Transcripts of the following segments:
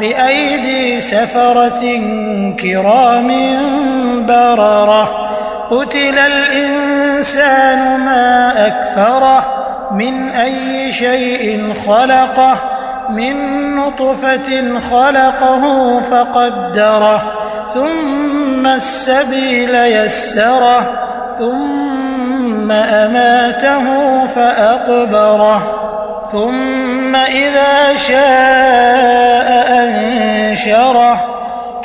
بأيدي سفرة كرام بررة. قتل الإنسان ما أكثره من أي شيء خلقه. من نطفة خلقه فقدره. ثم السبيل يسره. ثم أماته فأقبره. ثم إذا شاء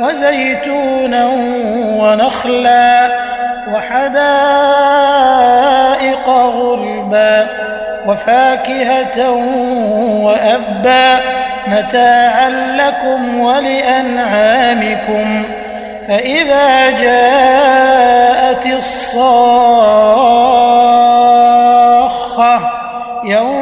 وزيتونا ونخلا وحدائق غربا وفاكهة وأبا متاعا لكم ولأنعامكم فإذا جاءت الصاخة يوم